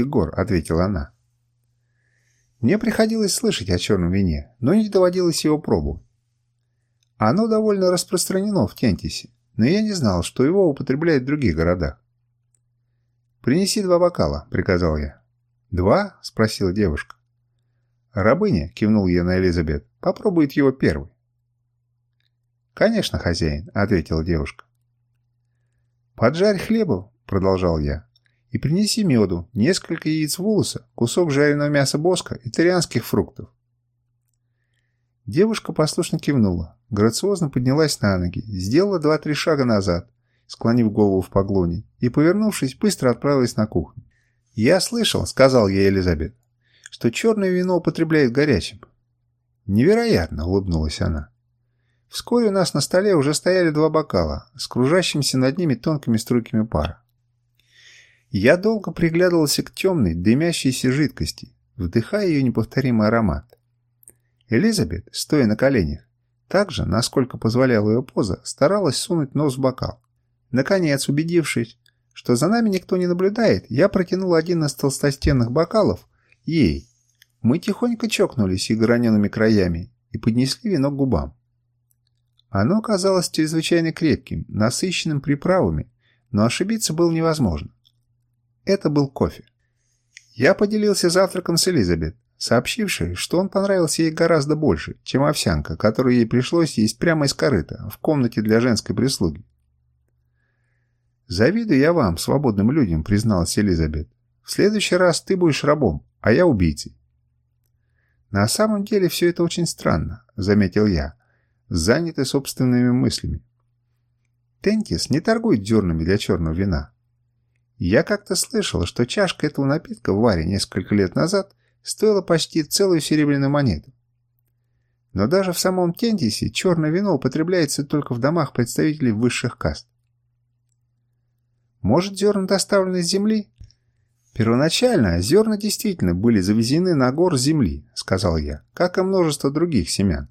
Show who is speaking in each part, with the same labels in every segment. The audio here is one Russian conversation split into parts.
Speaker 1: гор», — ответила она. Мне приходилось слышать о черном вине, но не доводилось его пробовать. Оно довольно распространено в Тентисе, но я не знал, что его употребляют в других городах. «Принеси два бокала», — приказал я. «Два?» — спросила девушка. «Рабыня», — кивнул я на Элизабет, — «попробует его первый». «Конечно, хозяин», — ответила девушка. «Поджарь хлеба», — продолжал я, — «и принеси меду, несколько яиц волоса, кусок жареного мяса боска и тарианских фруктов». Девушка послушно кивнула, грациозно поднялась на ноги, сделала два-три шага назад, склонив голову в поклоне, и, повернувшись, быстро отправилась на кухню. «Я слышал», — сказал ей Элизабет, — «что черное вино употребляет горячим». «Невероятно», — улыбнулась она. Вскоре у нас на столе уже стояли два бокала с кружащимися над ними тонкими струйками пара. Я долго приглядывался к темной, дымящейся жидкости, вдыхая ее неповторимый аромат. Элизабет, стоя на коленях, также, насколько позволяла ее поза, старалась сунуть нос в бокал. Наконец, убедившись, что за нами никто не наблюдает, я протянул один из толстостенных бокалов ей. Мы тихонько чокнулись их гранеными краями и поднесли вино к губам. Оно казалось чрезвычайно крепким, насыщенным приправами, но ошибиться было невозможно. Это был кофе. Я поделился завтраком с Элизабет, сообщившей, что он понравился ей гораздо больше, чем овсянка, которую ей пришлось есть прямо из корыта, в комнате для женской прислуги. «Завидую я вам, свободным людям», — призналась Элизабет. «В следующий раз ты будешь рабом, а я убийцей». «На самом деле все это очень странно», — заметил я, заняты собственными мыслями. Тентис не торгует зернами для черного вина. Я как-то слышал, что чашка этого напитка в варе несколько лет назад стоила почти целую серебряную монету. Но даже в самом Тентисе черное вино употребляется только в домах представителей высших каст. Может, зерна доставлены с земли? Первоначально зерна действительно были завезены на гор земли, сказал я, как и множество других семян.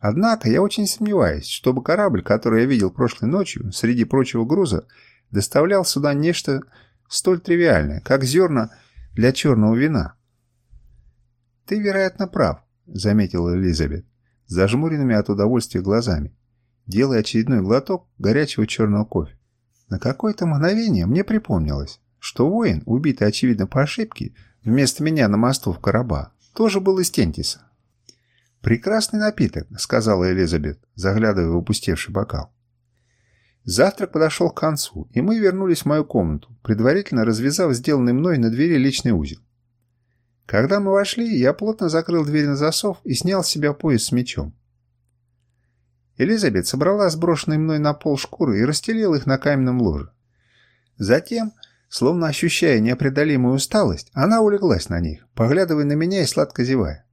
Speaker 1: Однако я очень сомневаюсь, чтобы корабль, который я видел прошлой ночью, среди прочего груза, доставлял сюда нечто столь тривиальное, как зерна для черного вина. «Ты, вероятно, прав», — заметила Элизабет, зажмуренными от удовольствия глазами, делая очередной глоток горячего черного кофе. На какое-то мгновение мне припомнилось, что воин, убитый, очевидно, по ошибке, вместо меня на мосту в Караба, тоже был из Тентиса. «Прекрасный напиток», — сказала Элизабет, заглядывая в опустевший бокал. Завтрак подошел к концу, и мы вернулись в мою комнату, предварительно развязав сделанный мной на двери личный узел. Когда мы вошли, я плотно закрыл дверь на засов и снял с себя пояс с мечом. Элизабет собрала сброшенные мной на пол шкуры и расстелила их на каменном ложе. Затем, словно ощущая непреодолимую усталость, она улеглась на них, поглядывая на меня и сладко зевая.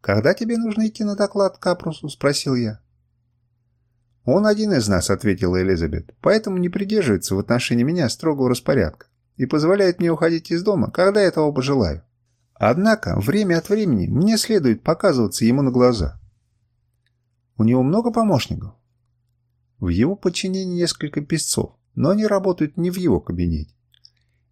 Speaker 1: «Когда тебе нужно идти на доклад Капрусу?» – спросил я. «Он один из нас», – ответила Элизабет, «поэтому не придерживается в отношении меня строгого распорядка и позволяет мне уходить из дома, когда я этого пожелаю. Однако, время от времени мне следует показываться ему на глаза». «У него много помощников?» «В его подчинении несколько песцов, но они работают не в его кабинете.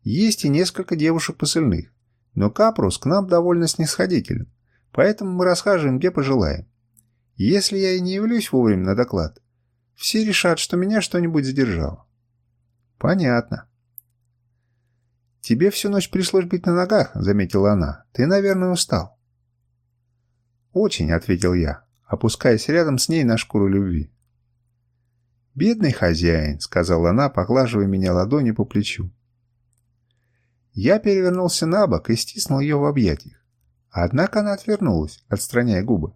Speaker 1: Есть и несколько девушек посыльных, но Капрус к нам довольно снисходителен. Поэтому мы расхаживаем, где пожелаем. Если я и не явлюсь вовремя на доклад, все решат, что меня что-нибудь задержало. Понятно. Тебе всю ночь пришлось быть на ногах, заметила она. Ты, наверное, устал. Очень, ответил я, опускаясь рядом с ней на шкуру любви. «Бедный хозяин», — сказала она, поглаживая меня ладони по плечу. Я перевернулся на бок и стиснул ее в объятиях. Однако она отвернулась, отстраняя губы.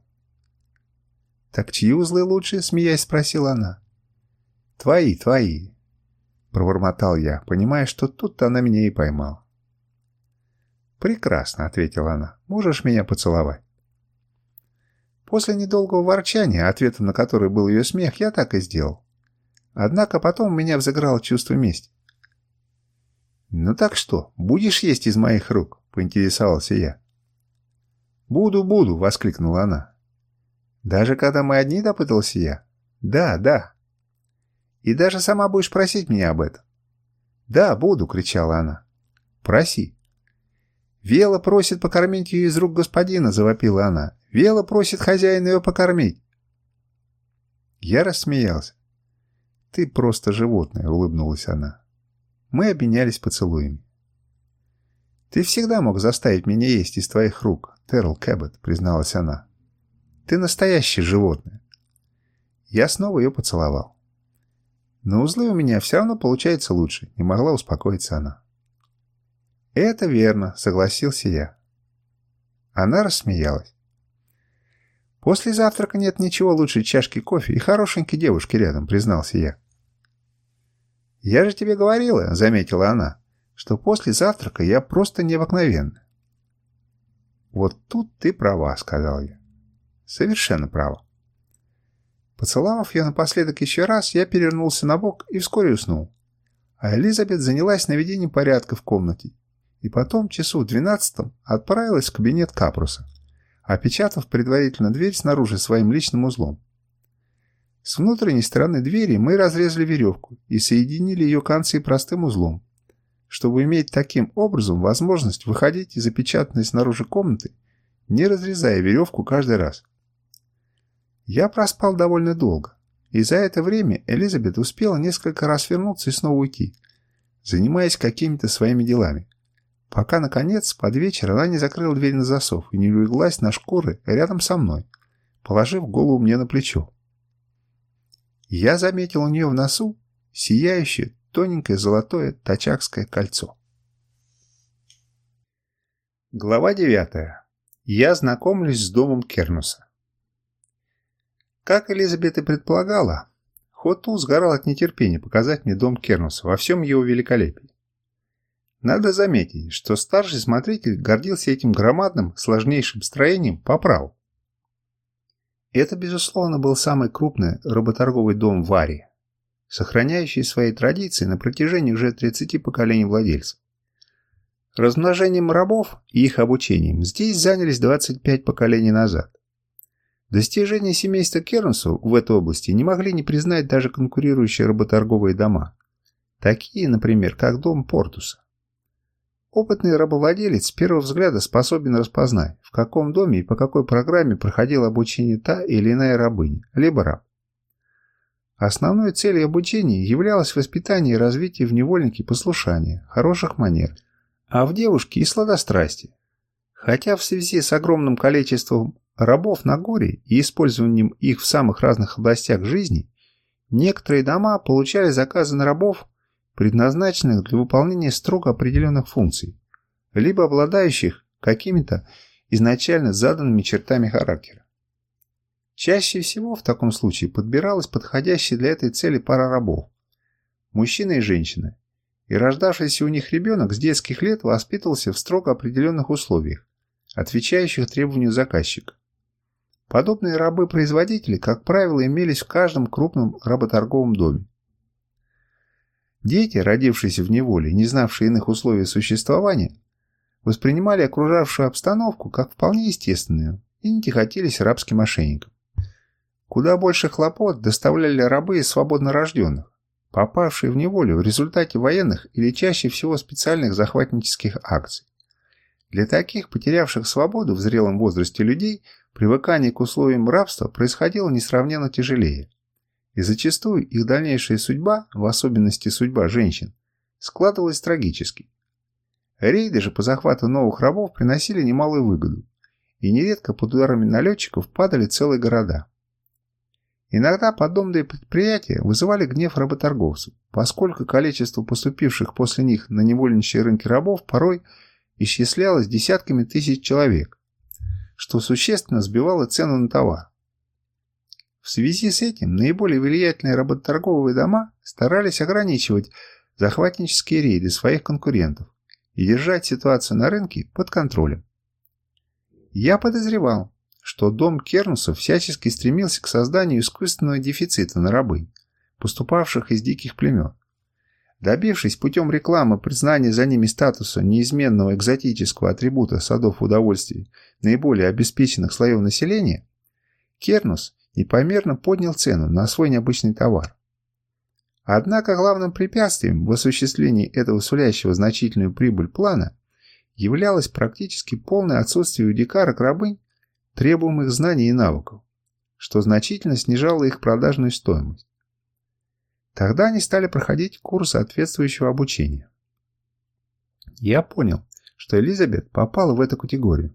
Speaker 1: «Так чьи узлы лучше?» — смеясь спросила она. «Твои, твои», — пробормотал я, понимая, что тут-то она меня и поймала. «Прекрасно», — ответила она. «Можешь меня поцеловать?» После недолгого ворчания, ответом на который был ее смех, я так и сделал. Однако потом меня взыграло чувство мести. «Ну так что, будешь есть из моих рук?» — поинтересовался я. «Буду, буду!» — воскликнула она. «Даже когда мы одни?» — допытался я. «Да, да». «И даже сама будешь просить меня об этом?» «Да, буду!» — кричала она. «Проси!» «Вела просит покормить ее из рук господина», — завопила она. «Вела просит хозяина ее покормить». Я рассмеялся. «Ты просто животное», — улыбнулась она. Мы обменялись поцелуями. «Ты всегда мог заставить меня есть из твоих рук, Терл Кэббет», — призналась она. «Ты настоящее животное». Я снова ее поцеловал. «Но узлы у меня все равно получается лучше», — не могла успокоиться она. «Это верно», — согласился я. Она рассмеялась. «После завтрака нет ничего лучше чашки кофе и хорошенькой девушки рядом», — признался я. «Я же тебе говорила», — заметила она, — «что после завтрака я просто необыкновенна». «Вот тут ты права», — сказал я. «Совершенно права». Поцеловав ее напоследок еще раз, я перевернулся на бок и вскоре уснул. А Элизабет занялась наведением порядка в комнате и потом, часу в двенадцатом, отправилась в кабинет Капруса, опечатав предварительно дверь снаружи своим личным узлом. С внутренней стороны двери мы разрезали веревку и соединили ее концы простым узлом, чтобы иметь таким образом возможность выходить из запечатанной снаружи комнаты, не разрезая веревку каждый раз. Я проспал довольно долго, и за это время Элизабет успела несколько раз вернуться и снова уйти, занимаясь какими-то своими делами пока, наконец, под вечер она не закрыла дверь на засов и не улеглась на шкуры рядом со мной, положив голову мне на плечо. Я заметил у нее в носу сияющее тоненькое золотое тачакское кольцо. Глава девятая. Я знакомлюсь с домом Кернуса. Как Элизабет и предполагала, Хоту сгорал от нетерпения показать мне дом Кернуса во всем его великолепии. Надо заметить, что старший смотритель гордился этим громадным, сложнейшим строением по праву. Это, безусловно, был самый крупный работорговый дом в Арии, сохраняющий свои традиции на протяжении уже 30 поколений владельцев. Размножением рабов и их обучением здесь занялись 25 поколений назад. Достижения семейства Кернсу в этой области не могли не признать даже конкурирующие работорговые дома, такие, например, как дом Портуса. Опытный рабовладелец с первого взгляда способен распознать, в каком доме и по какой программе проходило обучение та или иная рабыня, либо раб. Основной целью обучения являлось воспитание и развитие в невольнике послушания, хороших манер, а в девушке и сладострастие. Хотя в связи с огромным количеством рабов на горе и использованием их в самых разных областях жизни, некоторые дома получали заказы на рабов предназначенных для выполнения строго определенных функций, либо обладающих какими-то изначально заданными чертами характера. Чаще всего в таком случае подбиралась подходящая для этой цели пара рабов, мужчина и женщина, и рождавшийся у них ребенок с детских лет воспитывался в строго определенных условиях, отвечающих требованию заказчика. Подобные рабы-производители, как правило, имелись в каждом крупном работорговом доме. Дети, родившиеся в неволе, не знавшие иных условий существования, воспринимали окружавшую обстановку как вполне естественную и не тяготились рабским мошенникам. Куда больше хлопот доставляли рабы из свободно рожденных, попавшие в неволю в результате военных или чаще всего специальных захватнических акций. Для таких, потерявших свободу в зрелом возрасте людей, привыкание к условиям рабства происходило несравненно тяжелее и зачастую их дальнейшая судьба, в особенности судьба женщин, складывалась трагически. Рейды же по захвату новых рабов приносили немалую выгоду, и нередко под ударами налетчиков падали целые города. Иногда подобные предприятия вызывали гнев работорговцев, поскольку количество поступивших после них на невольничьи рынки рабов порой исчислялось десятками тысяч человек, что существенно сбивало цену на товар. В связи с этим наиболее влиятельные работорговые дома старались ограничивать захватнические рейды своих конкурентов и держать ситуацию на рынке под контролем. Я подозревал, что дом Кернусов всячески стремился к созданию искусственного дефицита на рабы, поступавших из диких племен. Добившись путем рекламы признания за ними статуса неизменного экзотического атрибута садов удовольствий наиболее обеспеченных слоев населения, Кернус непомерно поднял цену на свой необычный товар. Однако главным препятствием в осуществлении этого сулящего значительную прибыль плана являлось практически полное отсутствие у дикарок рабынь требуемых знаний и навыков, что значительно снижало их продажную стоимость. Тогда они стали проходить курс соответствующего обучения. Я понял, что Элизабет попала в эту категорию.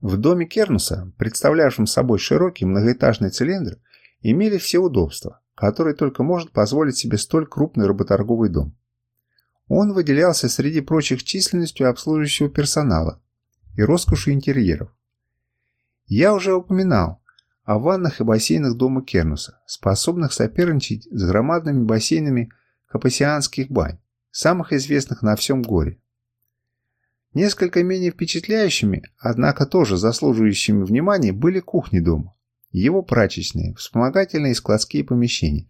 Speaker 1: В доме Кернуса, представлявшем собой широкий многоэтажный цилиндр, имели все удобства, которые только может позволить себе столь крупный работорговый дом. Он выделялся среди прочих численностью обслуживающего персонала и роскошью интерьеров. Я уже упоминал о ваннах и бассейнах дома Кернуса, способных соперничать с громадными бассейнами Капасианских бань, самых известных на всем горе. Несколько менее впечатляющими, однако тоже заслуживающими внимания, были кухни дома, его прачечные, вспомогательные складские помещения.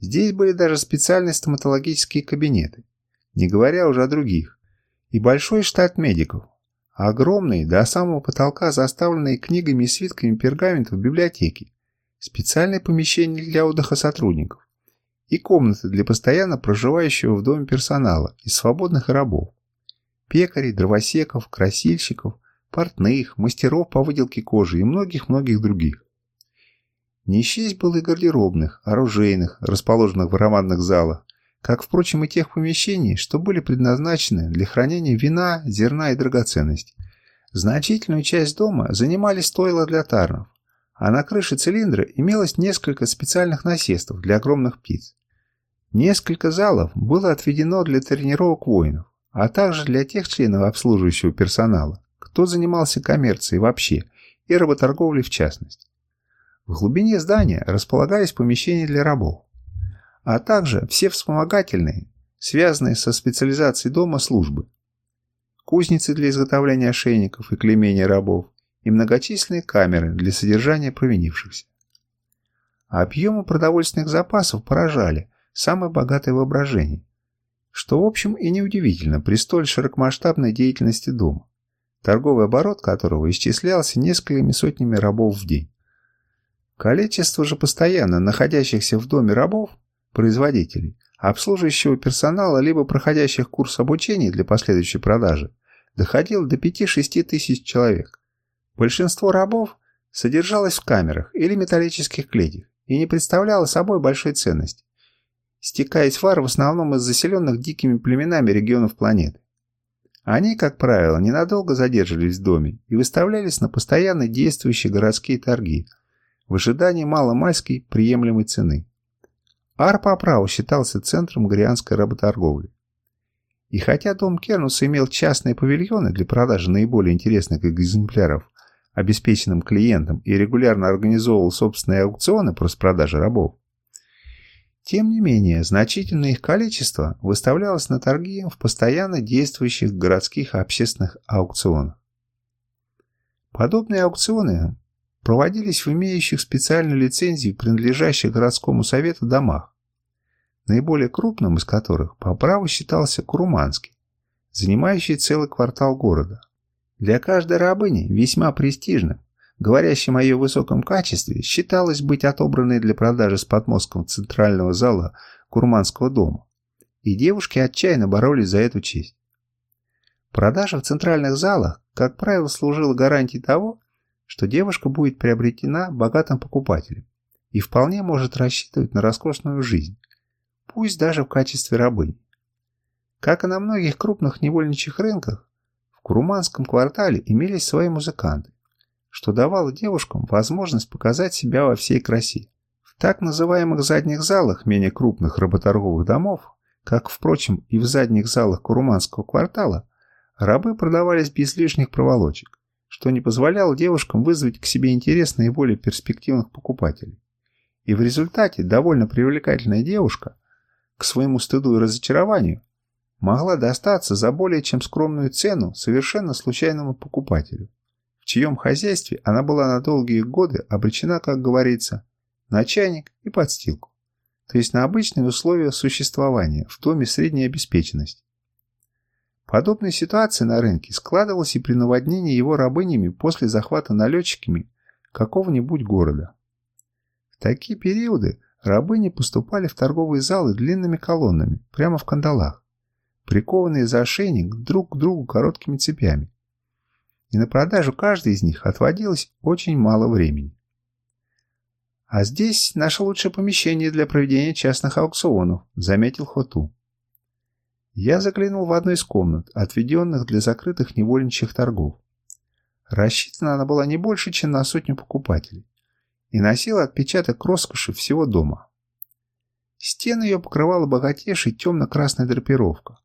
Speaker 1: Здесь были даже специальные стоматологические кабинеты, не говоря уже о других, и большой штат медиков, огромные до самого потолка заставленные книгами и свитками пергаментов библиотеки, специальные помещения для отдыха сотрудников и комнаты для постоянно проживающего в доме персонала из свободных рабов, пекарей, дровосеков, красильщиков, портных, мастеров по выделке кожи и многих-многих других. Не счесть было и гардеробных, оружейных, расположенных в романных залах, как, впрочем, и тех помещений, что были предназначены для хранения вина, зерна и драгоценностей. Значительную часть дома занимали стойла для тарнов, а на крыше цилиндра имелось несколько специальных насестов для огромных птиц. Несколько залов было отведено для тренировок воинов, а также для тех членов обслуживающего персонала, кто занимался коммерцией вообще и работорговлей в частности. В глубине здания располагались помещения для рабов, а также все вспомогательные, связанные со специализацией дома службы, кузницы для изготовления ошейников и клеймения рабов и многочисленные камеры для содержания провинившихся. Объемы продовольственных запасов поражали самое богатое воображение, что в общем и неудивительно при столь широкомасштабной деятельности дома, торговый оборот которого исчислялся несколькими сотнями рабов в день. Количество же постоянно находящихся в доме рабов производителей, обслуживающего персонала либо проходящих курс обучения для последующей продажи, доходило до 5-6 тысяч человек. Большинство рабов содержалось в камерах или металлических клетях и не представляло собой большой ценности, стекаясь вар в основном из заселенных дикими племенами регионов планеты. Они, как правило, ненадолго задерживались в доме и выставлялись на постоянно действующие городские торги в ожидании маломальской приемлемой цены. Ар по праву считался центром горианской работорговли. И хотя дом Кернуса имел частные павильоны для продажи наиболее интересных экземпляров обеспеченным клиентам и регулярно организовывал собственные аукционы по распродаже рабов, тем не менее, значительное их количество выставлялось на торги в постоянно действующих городских общественных аукционах. Подобные аукционы проводились в имеющих специальную лицензию принадлежащих городскому совету домах, наиболее крупным из которых по праву считался Куруманский, занимающий целый квартал города. Для каждой рабыни весьма престижным, говорящим о ее высоком качестве, считалось быть отобранной для продажи с подмостком центрального зала Курманского дома, и девушки отчаянно боролись за эту честь. Продажа в центральных залах, как правило, служила гарантией того, что девушка будет приобретена богатым покупателем и вполне может рассчитывать на роскошную жизнь, пусть даже в качестве рабыни. Как и на многих крупных невольничьих рынках, в Куруманском квартале имелись свои музыканты, что давало девушкам возможность показать себя во всей красе. В так называемых задних залах менее крупных работорговых домов, как, впрочем, и в задних залах Куруманского квартала, рабы продавались без лишних проволочек что не позволяло девушкам вызвать к себе интерес наиболее перспективных покупателей. И в результате довольно привлекательная девушка, к своему стыду и разочарованию, могла достаться за более чем скромную цену совершенно случайному покупателю, в чьем хозяйстве она была на долгие годы обречена, как говорится, на чайник и подстилку, то есть на обычные условия существования в доме средней обеспеченности. Подобная ситуация на рынке складывалась и при наводнении его рабынями после захвата налетчиками какого-нибудь города. В такие периоды рабыни поступали в торговые залы длинными колоннами, прямо в кандалах, прикованные за ошейник друг к другу короткими цепями. И на продажу каждой из них отводилось очень мало времени. «А здесь наше лучшее помещение для проведения частных аукционов», — заметил Хоту. Я заглянул в одну из комнат, отведенных для закрытых невольничьих торгов. Рассчитана она была не больше, чем на сотню покупателей, и носила отпечаток роскоши всего дома. Стены ее покрывала богатейшая темно-красная драпировка,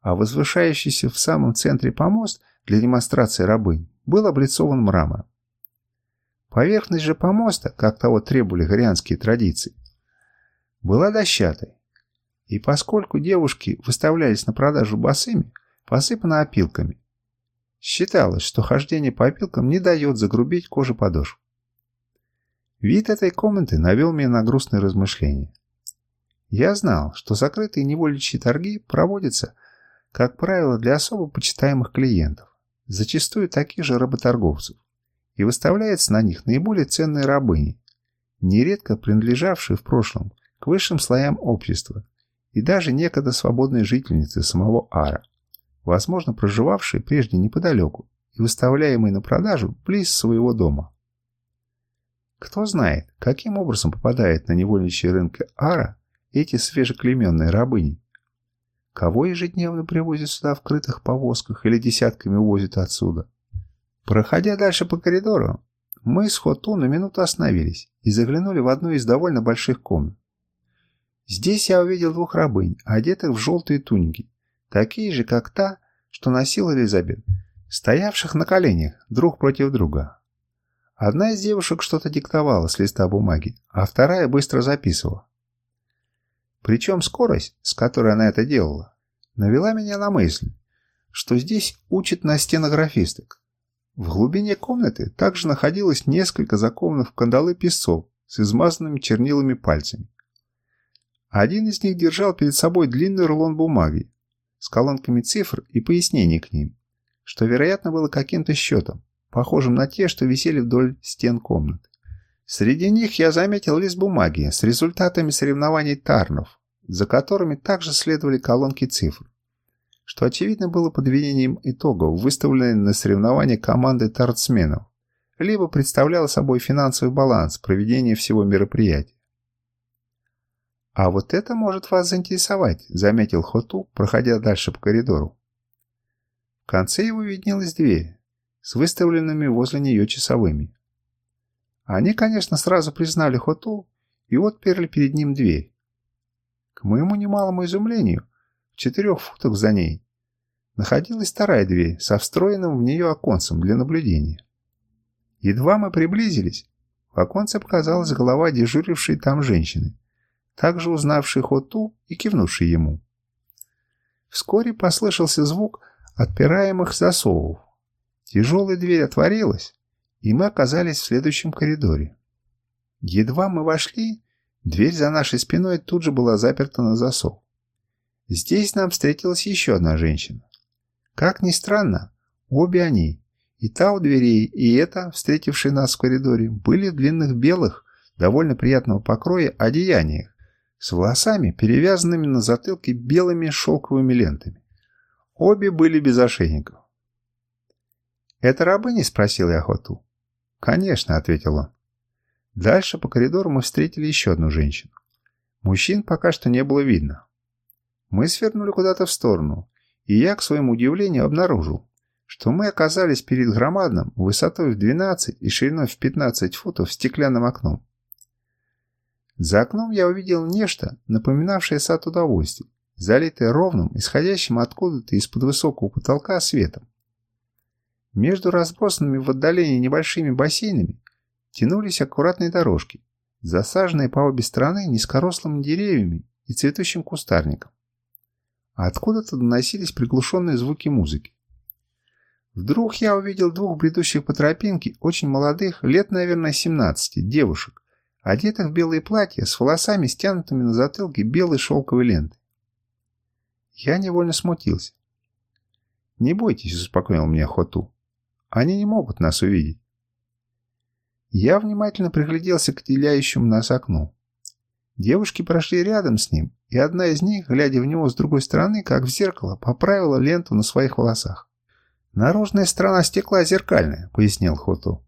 Speaker 1: а возвышающийся в самом центре помост для демонстрации рабынь был облицован мрамором. Поверхность же помоста, как того требовали горианские традиции, была дощатой, и поскольку девушки выставлялись на продажу босыми, посыпана опилками. Считалось, что хождение по опилкам не дает загрубить кожу подошв. Вид этой комнаты навел меня на грустные размышления. Я знал, что закрытые невольничьи торги проводятся, как правило, для особо почитаемых клиентов, зачастую таких же работорговцев, и выставляется на них наиболее ценные рабыни, нередко принадлежавшие в прошлом к высшим слоям общества и даже некогда свободные жительницы самого Ара, возможно, проживавшие прежде неподалеку и выставляемые на продажу близ своего дома. Кто знает, каким образом попадает на невольничьи рынки Ара эти свежеклеменные рабыни. Кого ежедневно привозят сюда в крытых повозках или десятками увозят отсюда? Проходя дальше по коридору, мы с Хоту на минуту остановились и заглянули в одну из довольно больших комнат. Здесь я увидел двух рабынь, одетых в желтые туники, такие же, как та, что носила Элизабет, стоявших на коленях друг против друга. Одна из девушек что-то диктовала с листа бумаги, а вторая быстро записывала. Причем скорость, с которой она это делала, навела меня на мысль, что здесь учат на стенографисток. В глубине комнаты также находилось несколько закованных в кандалы песцов с измазанными чернилами пальцами. Один из них держал перед собой длинный рулон бумаги с колонками цифр и пояснений к ним, что, вероятно, было каким-то счетом, похожим на те, что висели вдоль стен комнаты. Среди них я заметил лист бумаги с результатами соревнований Тарнов, за которыми также следовали колонки цифр, что, очевидно, было подведением итогов, выставленной на соревнования команды тартсменов, либо представляло собой финансовый баланс проведения всего мероприятия. «А вот это может вас заинтересовать», — заметил Хоту, проходя дальше по коридору. В конце его виднелась дверь с выставленными возле нее часовыми. Они, конечно, сразу признали Хоту и отперли перед ним дверь. К моему немалому изумлению, в четырех футах за ней находилась вторая дверь со встроенным в нее оконцем для наблюдения. Едва мы приблизились, в оконце показалась голова дежурившей там женщины также узнавший Хоту и кивнувший ему. Вскоре послышался звук отпираемых засовов. Тяжелая дверь отворилась, и мы оказались в следующем коридоре. Едва мы вошли, дверь за нашей спиной тут же была заперта на засов. Здесь нам встретилась еще одна женщина. Как ни странно, обе они, и та у дверей, и эта, встретившая нас в коридоре, были в длинных белых, довольно приятного покроя одеяниях, с волосами, перевязанными на затылке белыми шелковыми лентами. Обе были без ошейников. «Это рабыни?» – спросил я охоту. «Конечно», – ответил он. Дальше по коридору мы встретили еще одну женщину. Мужчин пока что не было видно. Мы свернули куда-то в сторону, и я, к своему удивлению, обнаружил, что мы оказались перед громадным, высотой в 12 и шириной в 15 футов стеклянным окном. За окном я увидел нечто, напоминавшее сад удовольствий, залитое ровным, исходящим откуда-то из-под высокого потолка светом. Между разбросанными в отдалении небольшими бассейнами тянулись аккуратные дорожки, засаженные по обе стороны низкорослыми деревьями и цветущим кустарником. Откуда-то доносились приглушенные звуки музыки. Вдруг я увидел двух бредущих по тропинке очень молодых, лет, наверное, 17, девушек, одетых в белые платья, с волосами, стянутыми на затылке белой шелковой лентой. Я невольно смутился. «Не бойтесь», — успокоил меня Хоту. «Они не могут нас увидеть». Я внимательно пригляделся к деляющему нас окну. Девушки прошли рядом с ним, и одна из них, глядя в него с другой стороны, как в зеркало, поправила ленту на своих волосах. «Наружная сторона стекла зеркальная», — пояснил Хоту.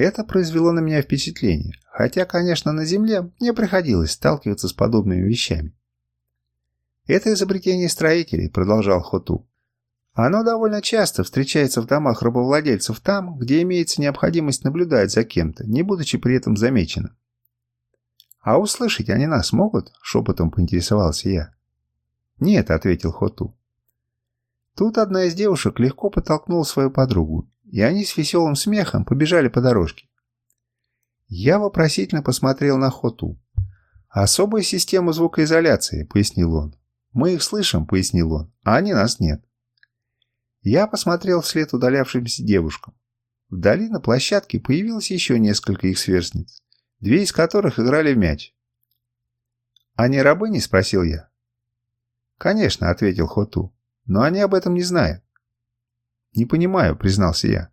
Speaker 1: Это произвело на меня впечатление, хотя, конечно, на Земле мне приходилось сталкиваться с подобными вещами. «Это изобретение строителей», — продолжал Хоту. «Оно довольно часто встречается в домах рабовладельцев там, где имеется необходимость наблюдать за кем-то, не будучи при этом замеченным. «А услышать они нас могут?» — шепотом поинтересовался я. «Нет», — ответил Хоту. Тут одна из девушек легко подтолкнула свою подругу, и они с веселым смехом побежали по дорожке. Я вопросительно посмотрел на Хоту. «Особая система звукоизоляции», — пояснил он. «Мы их слышим», — пояснил он, — «а они нас нет». Я посмотрел вслед удалявшимся девушкам. Вдали на площадке появилось еще несколько их сверстниц две из которых играли в мяч. «Они рабыни?» – спросил я. «Конечно», – ответил Хоту, – «но они об этом не знают». «Не понимаю», – признался я.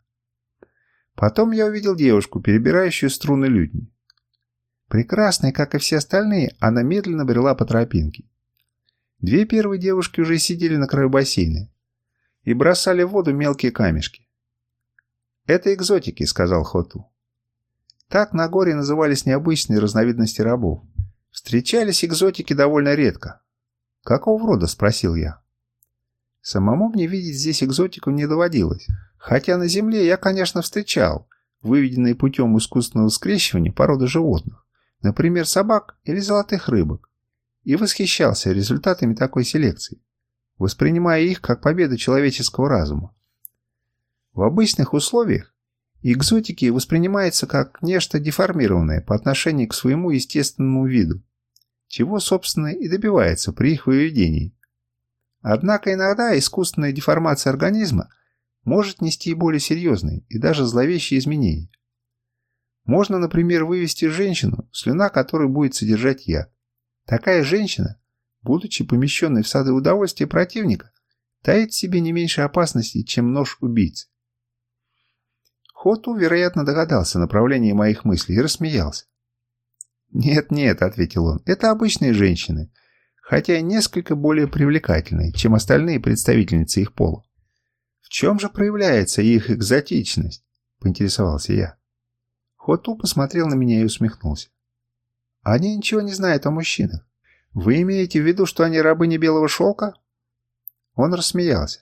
Speaker 1: Потом я увидел девушку, перебирающую струны лютни. Прекрасная, как и все остальные, она медленно брела по тропинке. Две первые девушки уже сидели на краю бассейна и бросали в воду мелкие камешки. «Это экзотики», — сказал Хоту. Так на горе назывались необычные разновидности рабов. Встречались экзотики довольно редко. «Какого рода?» – спросил я. Самому мне видеть здесь экзотику не доводилось, хотя на Земле я, конечно, встречал выведенные путем искусственного скрещивания породы животных, например, собак или золотых рыбок, и восхищался результатами такой селекции, воспринимая их как победу человеческого разума. В обычных условиях Экзотики воспринимаются как нечто деформированное по отношению к своему естественному виду, чего, собственно, и добивается при их выведении. Однако иногда искусственная деформация организма может нести более серьезные и даже зловещие изменения. Можно, например, вывести женщину, слюна которой будет содержать яд. Такая женщина, будучи помещенной в сады удовольствия противника, таит в себе не меньше опасности, чем нож убийцы. Хоту, вероятно, догадался о направлении моих мыслей и рассмеялся. «Нет-нет», — ответил он, — «это обычные женщины, хотя несколько более привлекательные, чем остальные представительницы их пола». «В чем же проявляется их экзотичность?» — поинтересовался я. Хоту посмотрел на меня и усмехнулся. «Они ничего не знают о мужчинах. Вы имеете в виду, что они рабыни белого шелка?» Он рассмеялся.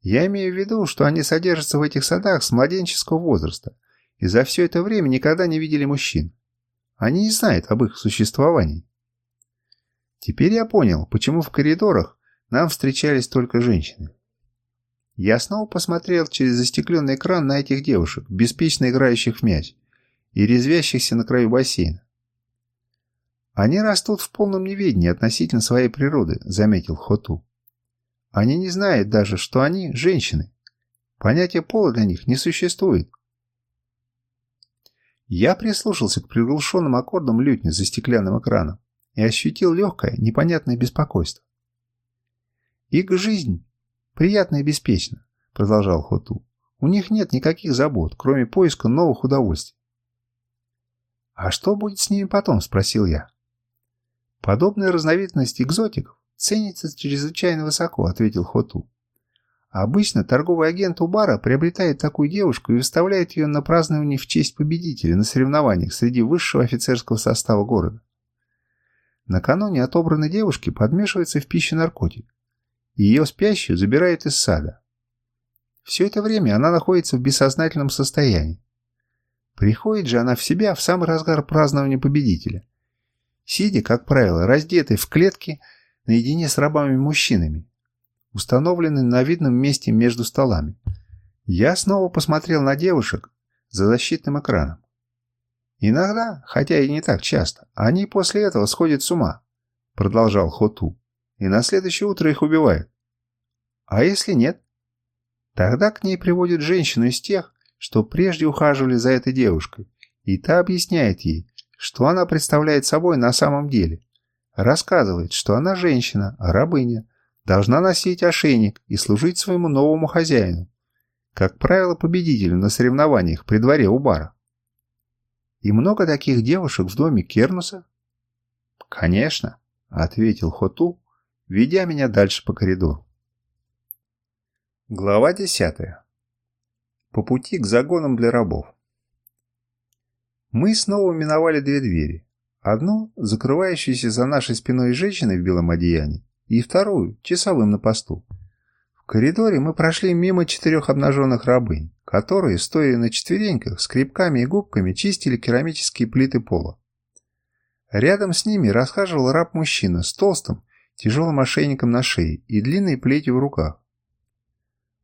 Speaker 1: Я имею в виду, что они содержатся в этих садах с младенческого возраста и за все это время никогда не видели мужчин. Они не знают об их существовании. Теперь я понял, почему в коридорах нам встречались только женщины. Я снова посмотрел через застекленный экран на этих девушек, беспечно играющих в мяч и резвящихся на краю бассейна. «Они растут в полном неведении относительно своей природы», — заметил Хоту. Они не знают даже, что они женщины. Понятие пола для них не существует. Я прислушался к приглушенным аккордам лютни за стеклянным экраном и ощутил легкое, непонятное беспокойство. «Их жизнь приятна и беспечна», — продолжал Хоту. «У них нет никаких забот, кроме поиска новых удовольствий». «А что будет с ними потом?» — спросил я. Подобная разновидность экзотиков ценится чрезвычайно высоко», — ответил Хоту. «Обычно торговый агент у бара приобретает такую девушку и выставляет ее на празднование в честь победителя на соревнованиях среди высшего офицерского состава города. Накануне отобранной девушки подмешивается в пищу наркотик, ее спящую забирают из сада. Все это время она находится в бессознательном состоянии. Приходит же она в себя в самый разгар празднования победителя. Сидя, как правило, раздетой в клетке наедине с рабами-мужчинами, установленный на видном месте между столами. Я снова посмотрел на девушек за защитным экраном. Иногда, хотя и не так часто, они после этого сходят с ума, продолжал Хоту, и на следующее утро их убивают. А если нет? Тогда к ней приводят женщину из тех, что прежде ухаживали за этой девушкой, и та объясняет ей, что она представляет собой на самом деле, Рассказывает, что она женщина, рабыня, должна носить ошейник и служить своему новому хозяину, как правило, победителю на соревнованиях при дворе у бара. И много таких девушек в доме Кернуса? Конечно, ответил Хоту, ведя меня дальше по коридору. Глава десятая. По пути к загонам для рабов. Мы снова миновали две двери. Одну, закрывающуюся за нашей спиной женщиной в белом одеянии, и вторую, часовым на посту. Коридоре мы прошли мимо четырех обнаженных рабынь, которые, стоя на четвереньках, скребками и губками чистили керамические плиты пола. Рядом с ними расхаживал раб-мужчина с толстым, тяжелым ошейником на шее и длинной плетью в руках.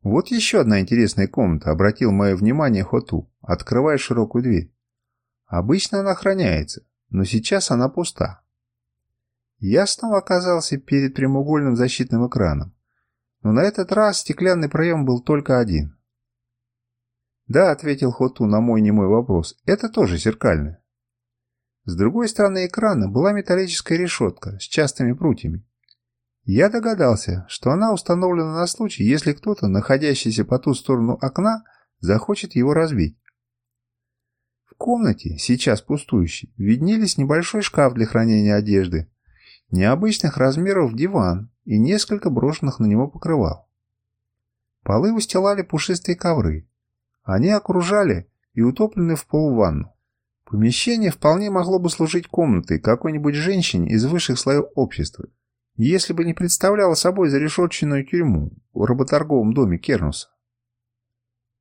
Speaker 1: Вот еще одна интересная комната обратил мое внимание Хоту, открывая широкую дверь. Обычно она охраняется, но сейчас она пуста. Я снова оказался перед прямоугольным защитным экраном, но на этот раз стеклянный проем был только один. «Да», — ответил Хоту на мой немой вопрос, — «это тоже зеркальное». С другой стороны экрана была металлическая решетка с частыми прутьями. Я догадался, что она установлена на случай, если кто-то, находящийся по ту сторону окна, захочет его разбить. В комнате, сейчас пустующей, виднелись небольшой шкаф для хранения одежды, необычных размеров диван и несколько брошенных на него покрывал. Полы устилали пушистые ковры. Они окружали и утоплены в пол ванну. Помещение вполне могло бы служить комнатой какой-нибудь женщине из высших слоев общества, если бы не представляло собой зарешетченную тюрьму в работорговом доме Кернуса.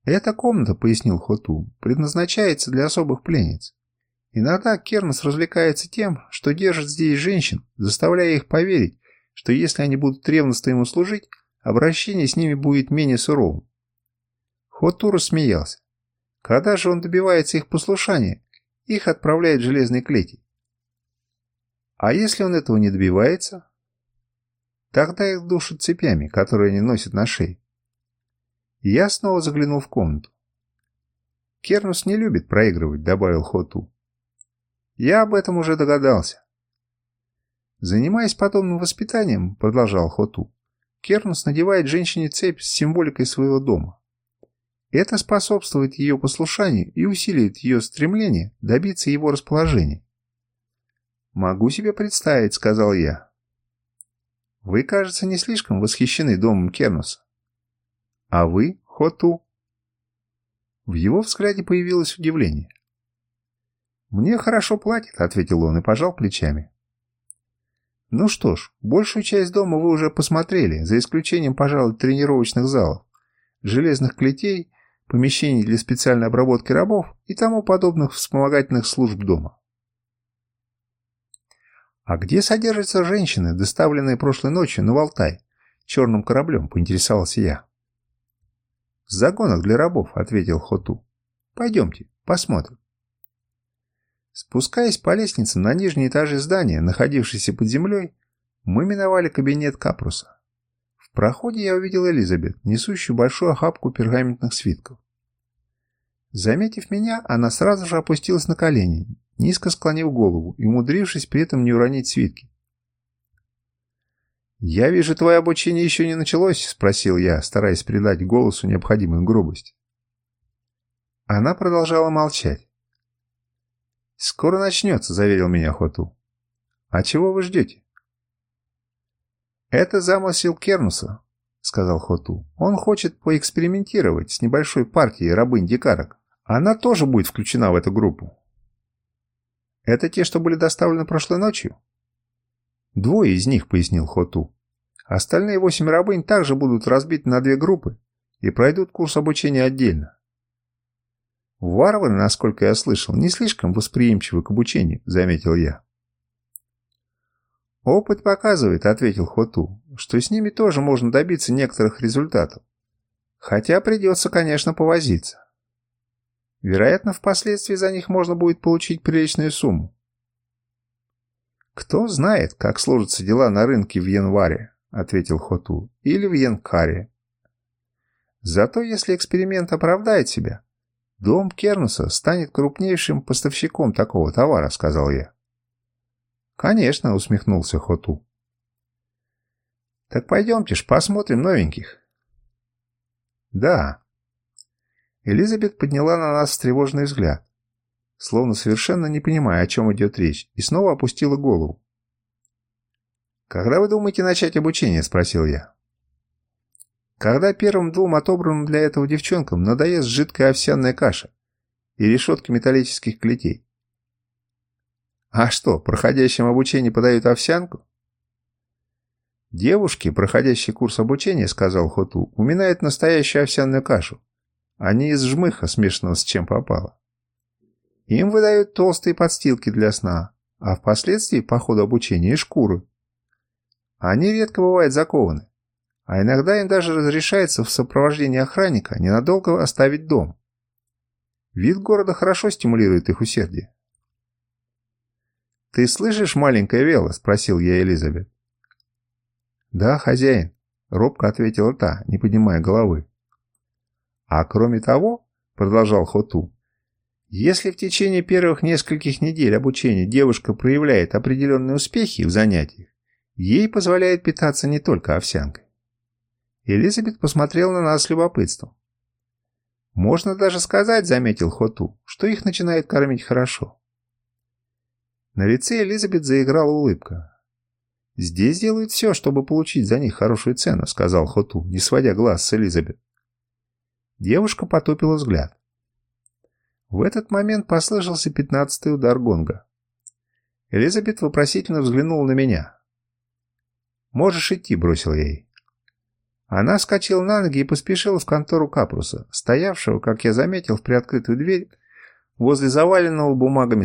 Speaker 1: «Эта комната, — пояснил Хоту, — предназначается для особых пленниц. Иногда Кернус развлекается тем, что держит здесь женщин, заставляя их поверить, что если они будут ревностно ему служить, обращение с ними будет менее суровым. Хоту рассмеялся. Когда же он добивается их послушания, их отправляют в железные клети. А если он этого не добивается? Тогда их душат цепями, которые они носят на шее. Я снова заглянул в комнату. «Кернус не любит проигрывать», — добавил Хоту. «Я об этом уже догадался». Занимаясь подобным воспитанием, продолжал Хоту, Кернус надевает женщине цепь с символикой своего дома. Это способствует ее послушанию и усиливает ее стремление добиться его расположения. «Могу себе представить», — сказал я. «Вы, кажется, не слишком восхищены домом Кернуса». «А вы, Хоту?» В его взгляде появилось удивление. «Мне хорошо платят», — ответил он и пожал плечами. «Ну что ж, большую часть дома вы уже посмотрели, за исключением, пожалуй, тренировочных залов, железных клетей помещений для специальной обработки рабов и тому подобных вспомогательных служб дома. «А где содержатся женщины, доставленные прошлой ночью на Валтай, черным кораблем?» – поинтересовался я. «В загонах для рабов», – ответил Хоту. «Пойдемте, посмотрим». Спускаясь по лестницам на нижние этажи здания, находившиеся под землей, мы миновали кабинет Капруса. В проходе я увидел Элизабет, несущую большую охапку пергаментных свитков. Заметив меня, она сразу же опустилась на колени, низко склонив голову и умудрившись при этом не уронить свитки. «Я вижу, твое обучение еще не началось?» – спросил я, стараясь придать голосу необходимую грубость. Она продолжала молчать. «Скоро начнется», – заверил меня Хоту. «А чего вы ждете?» «Это замысел Кернуса», — сказал Хоту. «Он хочет поэкспериментировать с небольшой партией рабынь-дикарок. Она тоже будет включена в эту группу». «Это те, что были доставлены прошлой ночью?» «Двое из них», — пояснил Хоту. «Остальные восемь рабынь также будут разбиты на две группы и пройдут курс обучения отдельно». «Варвары, насколько я слышал, не слишком восприимчивы к обучению», — заметил я. «Опыт показывает», — ответил Хоту, — «что с ними тоже можно добиться некоторых результатов. Хотя придется, конечно, повозиться. Вероятно, впоследствии за них можно будет получить приличную сумму. «Кто знает, как сложатся дела на рынке в январе», — ответил Хоту, — «или в янкаре. Зато если эксперимент оправдает себя, дом Кернуса станет крупнейшим поставщиком такого товара», — сказал я. «Конечно», — усмехнулся Хоту. «Так пойдемте ж посмотрим новеньких». «Да». Элизабет подняла на нас встревоженный взгляд, словно совершенно не понимая, о чем идет речь, и снова опустила голову. «Когда вы думаете начать обучение?» – спросил я. «Когда первым двум отобранным для этого девчонкам надоест жидкая овсяная каша и решетки металлических клетей». «А что, проходящим обучение подают овсянку?» «Девушки, проходящие курс обучения, — сказал Хоту, — уминают настоящую овсяную кашу, а не из жмыха, смешанного с чем попало. Им выдают толстые подстилки для сна, а впоследствии по ходу обучения и шкуры. Они редко бывают закованы, а иногда им даже разрешается в сопровождении охранника ненадолго оставить дом. Вид города хорошо стимулирует их усердие. «Ты слышишь, маленькая Вела?» – спросил я Элизабет. «Да, хозяин», – робко ответила та, не поднимая головы. «А кроме того», – продолжал Хоту, – «если в течение первых нескольких недель обучения девушка проявляет определенные успехи в занятиях, ей позволяет питаться не только овсянкой». Элизабет посмотрела на нас с любопытством. «Можно даже сказать, — заметил Хоту, — что их начинает кормить хорошо». На лице Элизабет заиграла улыбка. «Здесь делают все, чтобы получить за них хорошую цену», — сказал Хоту, не сводя глаз с Элизабет. Девушка потупила взгляд. В этот момент послышался пятнадцатый удар гонга. Элизабет вопросительно взглянула на меня. «Можешь идти», — бросил ей. Она вскочила на ноги и поспешила в контору Капруса, стоявшего, как я заметил, в приоткрытую дверь возле заваленного бумагами